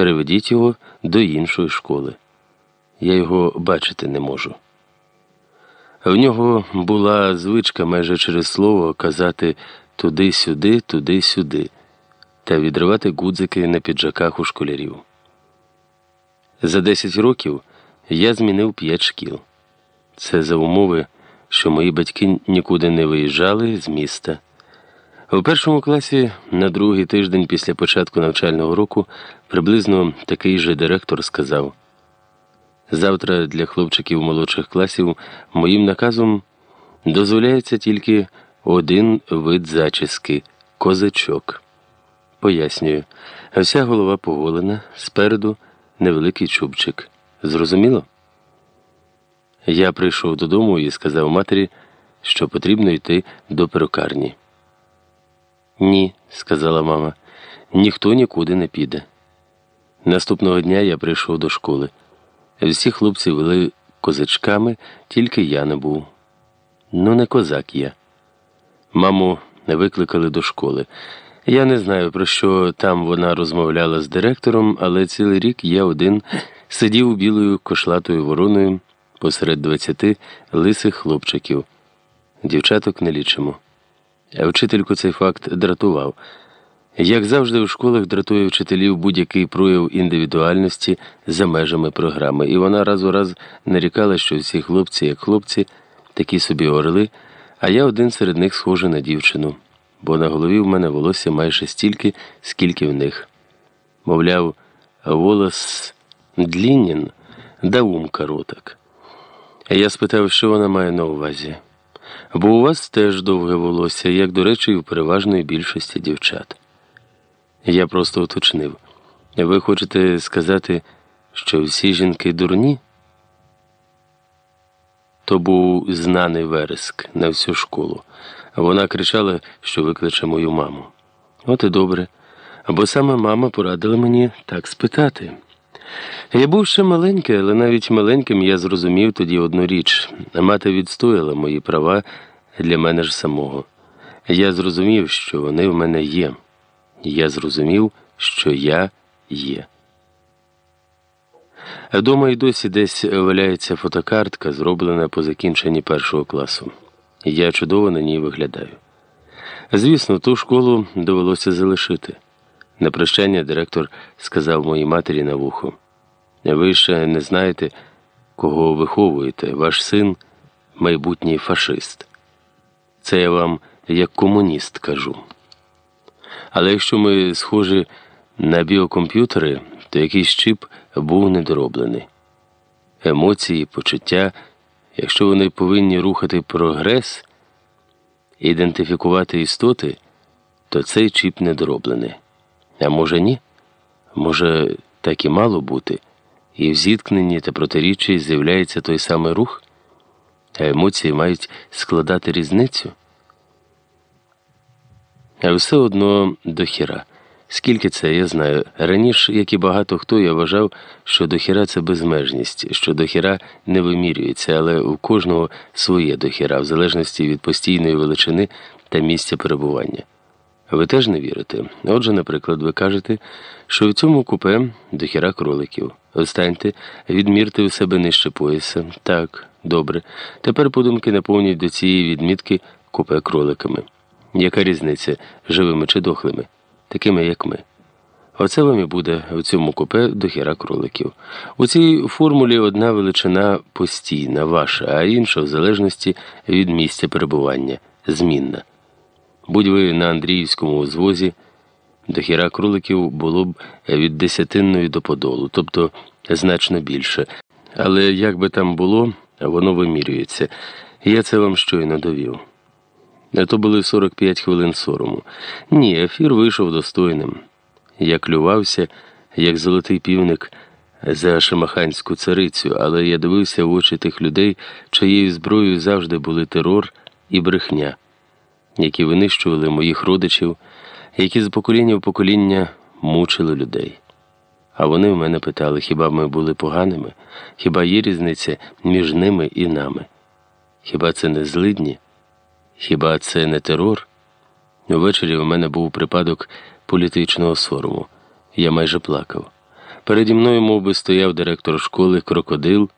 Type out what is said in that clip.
переведіть його до іншої школи. Я його бачити не можу. В нього була звичка майже через слово казати туди-сюди, туди-сюди та відривати гудзики на піджаках у школярів. За 10 років я змінив 5 шкіл. Це за умови, що мої батьки нікуди не виїжджали з міста. У першому класі на другий тиждень після початку навчального року приблизно такий же директор сказав: завтра для хлопчиків молодших класів моїм наказом дозволяється тільки один вид зачіски козачок. Пояснюю, вся голова поголена, спереду невеликий чубчик. Зрозуміло? Я прийшов додому і сказав матері, що потрібно йти до перукарні. Ні, сказала мама, ніхто нікуди не піде. Наступного дня я прийшов до школи. Всі хлопці вели козачками, тільки я не був. Ну, не козак я. Маму не викликали до школи. Я не знаю, про що там вона розмовляла з директором, але цілий рік я один сидів білою кошлатою вороною посеред двадцяти лисих хлопчиків. Дівчаток не лічимо. Вчительку цей факт дратував. Як завжди, у школах дратує вчителів будь-який прояв індивідуальності за межами програми, і вона раз у раз нарікала, що всі хлопці, як хлопці, такі собі орли, а я один серед них схожий на дівчину, бо на голові в мене волосся майже стільки, скільки в них. Мовляв, волос дліннін, да ум короток. Я спитав, що вона має на увазі. Бо у вас теж довге волосся, як, до речі, в переважної більшості дівчат. Я просто уточнив. Ви хочете сказати, що всі жінки дурні? То був знаний вереск на всю школу. Вона кричала, що викличе мою маму. От і добре. Бо саме мама порадила мені так спитати. Я був ще маленький, але навіть маленьким я зрозумів тоді одну річ. Мати відстояла мої права для мене ж самого. Я зрозумів, що вони в мене є. Я зрозумів, що я є. Дома й досі десь валяється фотокартка, зроблена по закінченні першого класу. Я чудово на ній виглядаю. Звісно, ту школу довелося залишити. На прощання директор сказав моїй матері на вухо. Ви ще не знаєте, кого виховуєте, ваш син майбутній фашист. Це я вам як комуніст кажу. Але якщо ми схожі на біокомп'ютери, то якийсь чіп був недороблений. Емоції, почуття, якщо вони повинні рухати прогрес, ідентифікувати істоти, то цей чіп недороблений. А може ні? Може, так і мало бути, і в зіткненні та протиріччі з'являється той самий рух, а емоції мають складати різницю. А все одно до хіра. Скільки це, я знаю. Раніше, як і багато хто, я вважав, що дохіра це безмежність, що дохіра не вимірюється, але у кожного своє дохіра, в залежності від постійної величини та місця перебування. Ви теж не вірите? Отже, наприклад, ви кажете, що в цьому купе дохіра кроликів. Останьте, відмірте у себе нижче пояса. Так, добре. Тепер подумки наповнюють до цієї відмітки купе кроликами. Яка різниця живими чи дохлими, такими, як ми? Оце вам і буде в цьому купе дохіра кроликів. У цій формулі одна величина постійна, ваша, а інша в залежності від місця перебування, змінна. Будь ви на Андріївському узвозі, дохіра кроликів було б від десятинної до подолу, тобто значно більше. Але як би там було, воно вимірюється. Я це вам щойно довів. То були 45 хвилин сорому. Ні, ефір вийшов достойним. Я клювався, як золотий півник за шамаханську царицю, але я дивився в очі тих людей, чиєю зброєю завжди були терор і брехня, які винищували моїх родичів, які з покоління в покоління мучили людей. А вони в мене питали, хіба ми були поганими, хіба є різниця між ними і нами? Хіба це не злидні? Хіба це не терор? Увечері у мене був припадок політичного сорому. Я майже плакав. Переді мною мов би, стояв директор школи крокодил